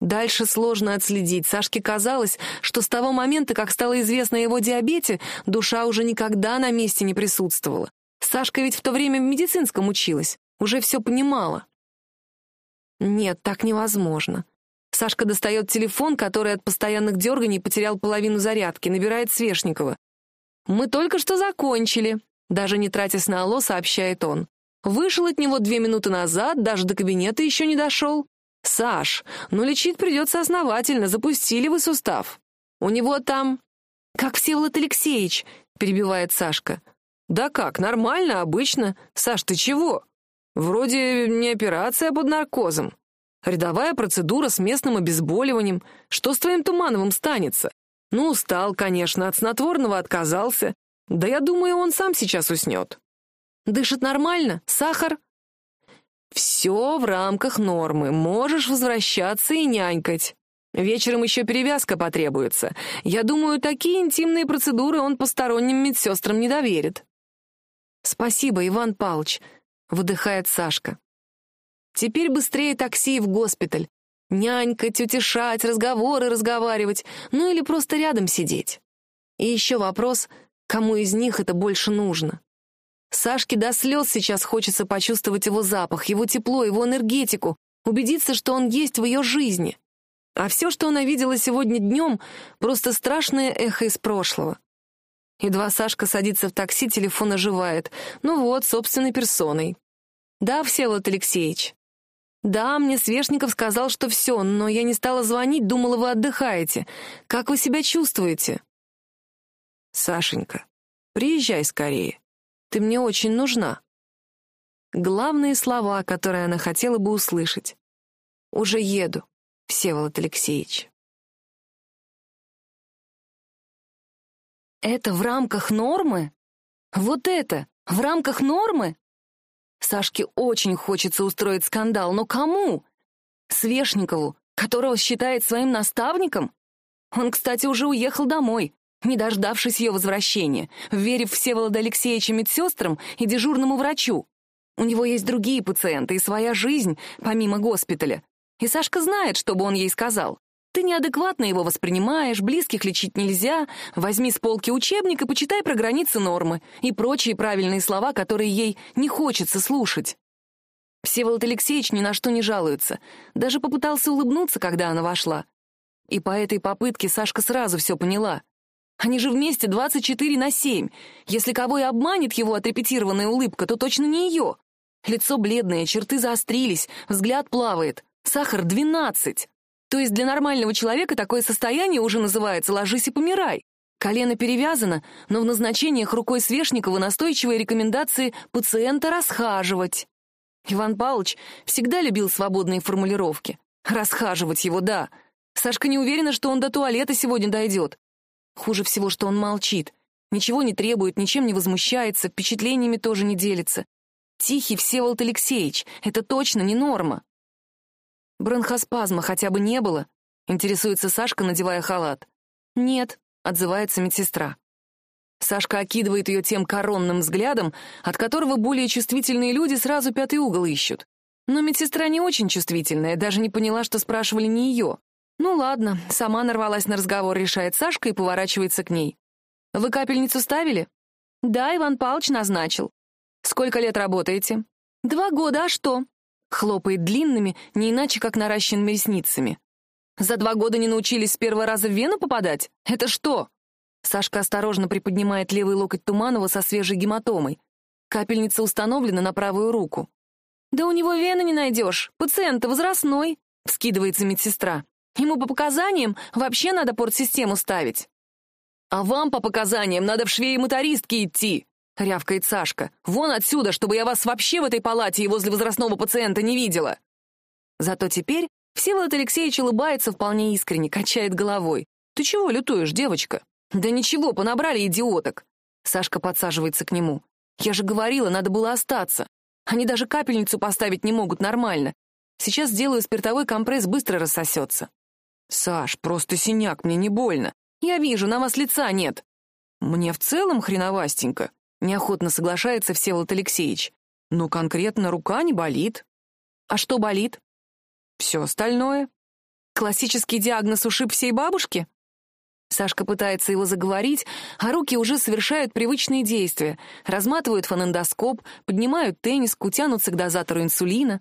Дальше сложно отследить. Сашке казалось, что с того момента, как стало известно о его диабете, душа уже никогда на месте не присутствовала. Сашка ведь в то время в медицинском училась, уже все понимала. Нет, так невозможно. Сашка достает телефон, который от постоянных дерганий потерял половину зарядки, набирает Свешникова. «Мы только что закончили», — даже не тратясь на алло, сообщает он. «Вышел от него две минуты назад, даже до кабинета еще не дошел. Саш, ну лечить придется основательно, запустили вы сустав. У него там «Как Всеволод Алексеевич», — перебивает Сашка. «Да как, нормально, обычно. Саш, ты чего? Вроде не операция под наркозом. Рядовая процедура с местным обезболиванием. Что с твоим Тумановым станется? Ну, устал, конечно, от снотворного отказался. Да я думаю, он сам сейчас уснет. Дышит нормально? Сахар? Все в рамках нормы. Можешь возвращаться и нянькать. Вечером еще перевязка потребуется. Я думаю, такие интимные процедуры он посторонним медсестрам не доверит. Спасибо, Иван Павлович, выдыхает Сашка. Теперь быстрее такси в госпиталь. Нянькать, утешать, разговоры разговаривать, ну или просто рядом сидеть. И еще вопрос, кому из них это больше нужно. Сашке до слез сейчас хочется почувствовать его запах, его тепло, его энергетику, убедиться, что он есть в ее жизни. А все, что она видела сегодня днем, просто страшное эхо из прошлого. Едва Сашка садится в такси, телефон оживает. Ну вот, собственной персоной. «Да, Всеволод Алексеевич». «Да, мне Свешников сказал, что все, но я не стала звонить, думала, вы отдыхаете. Как вы себя чувствуете?» «Сашенька, приезжай скорее. Ты мне очень нужна». Главные слова, которые она хотела бы услышать. «Уже еду, Всеволод Алексеевич». Это в рамках нормы? Вот это в рамках нормы? Сашке очень хочется устроить скандал, но кому? Свешникову, которого считает своим наставником? Он, кстати, уже уехал домой, не дождавшись ее возвращения, верив Всеволода Алексеевича медсестрам и дежурному врачу. У него есть другие пациенты и своя жизнь, помимо госпиталя. И Сашка знает, что бы он ей сказал. Ты неадекватно его воспринимаешь, близких лечить нельзя, возьми с полки учебник и почитай про границы нормы и прочие правильные слова, которые ей не хочется слушать. Всеволод Алексеевич ни на что не жалуется, даже попытался улыбнуться, когда она вошла. И по этой попытке Сашка сразу все поняла. Они же вместе 24 на 7. Если кого и обманет его отрепетированная улыбка, то точно не ее. Лицо бледное, черты заострились, взгляд плавает. Сахар 12. То есть для нормального человека такое состояние уже называется «ложись и помирай». Колено перевязано, но в назначениях рукой Свешникова настойчивые рекомендации пациента расхаживать. Иван Павлович всегда любил свободные формулировки. Расхаживать его, да. Сашка не уверена, что он до туалета сегодня дойдет. Хуже всего, что он молчит. Ничего не требует, ничем не возмущается, впечатлениями тоже не делится. Тихий Всеволод Алексеевич — это точно не норма. Бронхоспазма хотя бы не было? Интересуется Сашка, надевая халат. Нет, отзывается медсестра. Сашка окидывает ее тем коронным взглядом, от которого более чувствительные люди сразу пятый угол ищут. Но медсестра не очень чувствительная, даже не поняла, что спрашивали не ее. Ну ладно, сама нарвалась на разговор, решает Сашка и поворачивается к ней. «Вы капельницу ставили?» «Да, Иван Павлович назначил». «Сколько лет работаете?» «Два года, а что?» Хлопает длинными, не иначе как наращенными ресницами. За два года не научились с первого раза в вену попадать? Это что? Сашка осторожно приподнимает левый локоть Туманова со свежей гематомой. Капельница установлена на правую руку. «Да у него вены не найдешь. Пациент возрастной», — вскидывается медсестра. «Ему по показаниям вообще надо портсистему ставить». «А вам по показаниям надо в швеи-мотористки идти», — рявкает Сашка. «Вон отсюда, чтобы я вас вообще в этой палате и возле возрастного пациента не видела!» Зато теперь Всеволод Алексеевич улыбается вполне искренне, качает головой. «Ты чего лютуешь, девочка?» «Да ничего, понабрали идиоток!» Сашка подсаживается к нему. «Я же говорила, надо было остаться. Они даже капельницу поставить не могут нормально. Сейчас сделаю спиртовой компресс, быстро рассосется». «Саш, просто синяк, мне не больно. Я вижу, на вас лица нет». «Мне в целом хреновастенько», Неохотно соглашается Всеволод Алексеевич. Но конкретно рука не болит. А что болит? Все остальное. Классический диагноз ушиб всей бабушки? Сашка пытается его заговорить, а руки уже совершают привычные действия. Разматывают фонендоскоп, поднимают тенниску, тянутся к дозатору инсулина.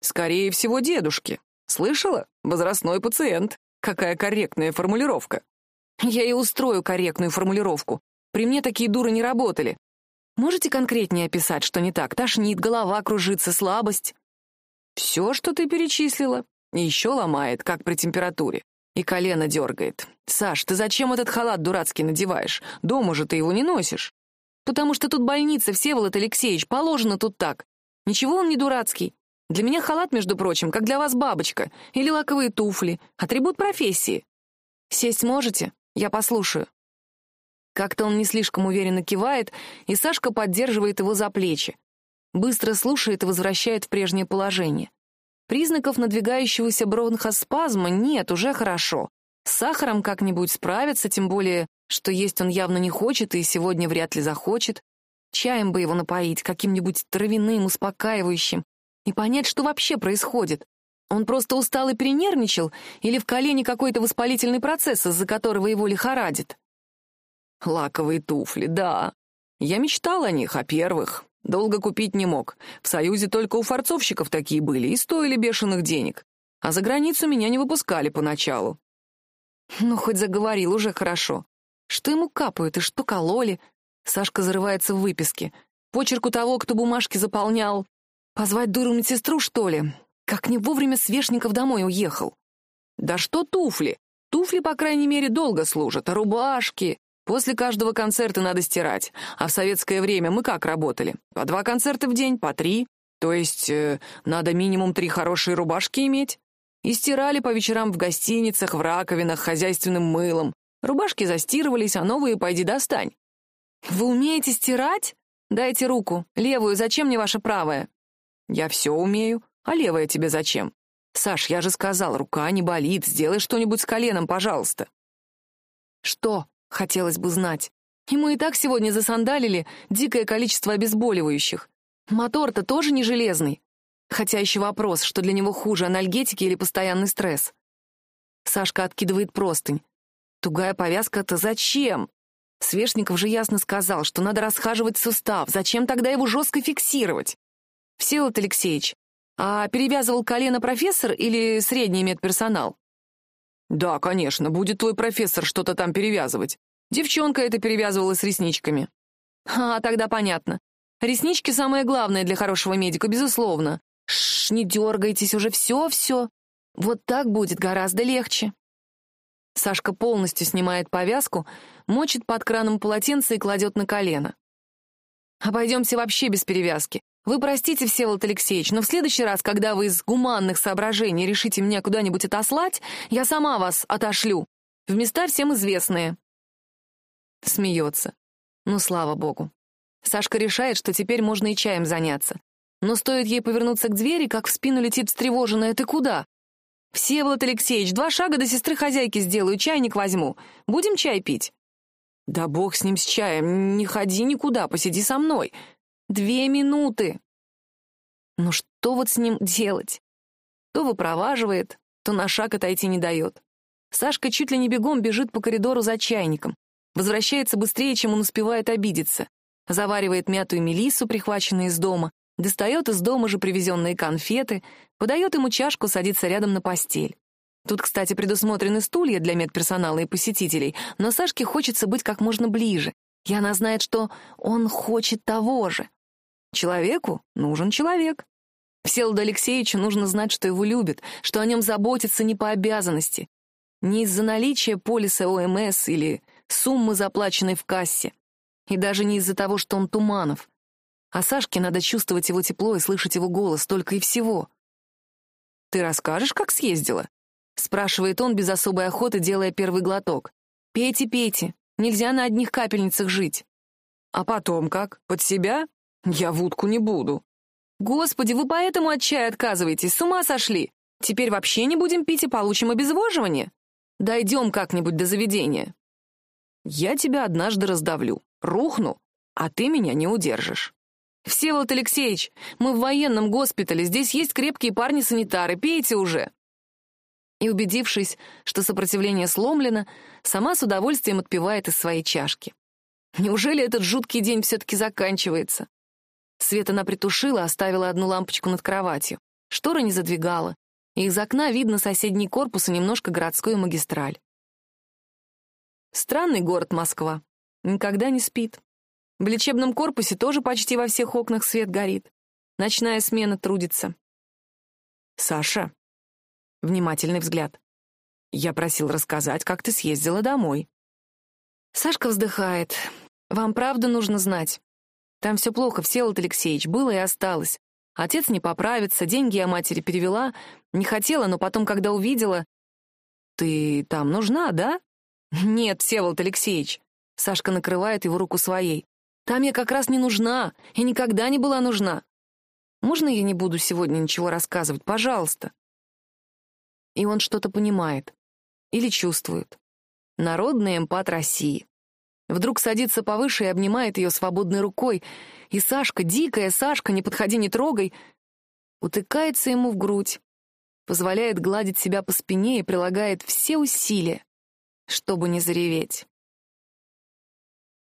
«Скорее всего, дедушки. Слышала? Возрастной пациент. Какая корректная формулировка». «Я и устрою корректную формулировку. При мне такие дуры не работали. Можете конкретнее описать, что не так? Тошнит, голова кружится, слабость? Все, что ты перечислила. И еще ломает, как при температуре. И колено дергает. «Саш, ты зачем этот халат дурацкий надеваешь? Дома же ты его не носишь». «Потому что тут больница, Всеволод Алексеевич, положено тут так. Ничего он не дурацкий. Для меня халат, между прочим, как для вас бабочка. Или лаковые туфли. Атрибут профессии. Сесть можете? Я послушаю». Как-то он не слишком уверенно кивает, и Сашка поддерживает его за плечи. Быстро слушает и возвращает в прежнее положение. Признаков надвигающегося бронхоспазма нет, уже хорошо. С сахаром как-нибудь справиться, тем более, что есть он явно не хочет и сегодня вряд ли захочет. Чаем бы его напоить, каким-нибудь травяным, успокаивающим, и понять, что вообще происходит. Он просто устал и перенервничал, или в колене какой-то воспалительный процесс, из-за которого его лихорадит? Лаковые туфли, да. Я мечтал о них, о первых. Долго купить не мог. В Союзе только у форцовщиков такие были и стоили бешеных денег. А за границу меня не выпускали поначалу. Ну, хоть заговорил уже хорошо. Что ему капают и что кололи? Сашка зарывается в выписке. Почерку того, кто бумажки заполнял. Позвать дуру медсестру, что ли? Как не вовремя Свешников домой уехал. Да что туфли? Туфли, по крайней мере, долго служат, а рубашки... После каждого концерта надо стирать. А в советское время мы как работали? По два концерта в день, по три. То есть э, надо минимум три хорошие рубашки иметь. И стирали по вечерам в гостиницах, в раковинах, хозяйственным мылом. Рубашки застирывались, а новые пойди достань. «Вы умеете стирать? Дайте руку. Левую, зачем мне ваша правая?» «Я все умею. А левая тебе зачем?» «Саш, я же сказал, рука не болит. Сделай что-нибудь с коленом, пожалуйста». «Что?» Хотелось бы знать. Ему и так сегодня засандалили дикое количество обезболивающих. Мотор-то тоже не железный. Хотя еще вопрос, что для него хуже, анальгетики или постоянный стресс. Сашка откидывает простынь. Тугая повязка-то зачем? Свешников же ясно сказал, что надо расхаживать сустав. Зачем тогда его жестко фиксировать? Всеволод Алексеевич, а перевязывал колено профессор или средний медперсонал? «Да, конечно, будет твой профессор что-то там перевязывать. Девчонка это перевязывала с ресничками». «А, тогда понятно. Реснички самое главное для хорошего медика, безусловно. Шш, не дергайтесь, уже все-все. Вот так будет гораздо легче». Сашка полностью снимает повязку, мочит под краном полотенце и кладет на колено. «Обойдемся вообще без перевязки. Вы простите, Всеволод Алексеевич, но в следующий раз, когда вы из гуманных соображений решите меня куда-нибудь отослать, я сама вас отошлю. В места всем известные. Смеется. Ну, слава богу. Сашка решает, что теперь можно и чаем заняться. Но стоит ей повернуться к двери, как в спину летит встревоженная «Ты куда?» «Всеволод Алексеевич, два шага до сестры хозяйки сделаю, чайник возьму. Будем чай пить?» «Да бог с ним с чаем, не ходи никуда, посиди со мной. Две минуты. Ну что вот с ним делать? То выпроваживает, то на шаг отойти не дает. Сашка чуть ли не бегом бежит по коридору за чайником. Возвращается быстрее, чем он успевает обидеться. Заваривает мятую мелиссу, прихваченную из дома, достает из дома же привезенные конфеты, подает ему чашку, садится рядом на постель. Тут, кстати, предусмотрены стулья для медперсонала и посетителей, но Сашке хочется быть как можно ближе, и она знает, что он хочет того же. Человеку нужен человек. Всеволоду Алексеевичу нужно знать, что его любят, что о нем заботятся не по обязанности, не из-за наличия полиса ОМС или суммы, заплаченной в кассе, и даже не из-за того, что он Туманов. А Сашке надо чувствовать его тепло и слышать его голос, только и всего. «Ты расскажешь, как съездила?» — спрашивает он без особой охоты, делая первый глоток. «Пейте, пейте, нельзя на одних капельницах жить». «А потом как? Под себя?» Я в утку не буду. Господи, вы поэтому от чая отказываетесь, с ума сошли. Теперь вообще не будем пить и получим обезвоживание? Дойдем как-нибудь до заведения. Я тебя однажды раздавлю, рухну, а ты меня не удержишь. Всеволод Алексеевич, мы в военном госпитале, здесь есть крепкие парни-санитары, пейте уже. И убедившись, что сопротивление сломлено, сама с удовольствием отпивает из своей чашки. Неужели этот жуткий день все-таки заканчивается? Свет она притушила, оставила одну лампочку над кроватью. Шторы не задвигала. И из окна видно соседний корпус и немножко городскую магистраль. Странный город Москва. Никогда не спит. В лечебном корпусе тоже почти во всех окнах свет горит. Ночная смена трудится. «Саша». Внимательный взгляд. Я просил рассказать, как ты съездила домой. Сашка вздыхает. Вам правда нужно знать? Там все плохо, Всеволод Алексеевич, было и осталось. Отец не поправится, деньги я матери перевела. Не хотела, но потом, когда увидела... Ты там нужна, да? Нет, Всеволод Алексеевич. Сашка накрывает его руку своей. Там я как раз не нужна и никогда не была нужна. Можно я не буду сегодня ничего рассказывать, пожалуйста? И он что-то понимает. Или чувствует. Народный эмпат России. Вдруг садится повыше и обнимает ее свободной рукой. И Сашка, дикая Сашка, не подходи, не трогай, утыкается ему в грудь, позволяет гладить себя по спине и прилагает все усилия, чтобы не зареветь.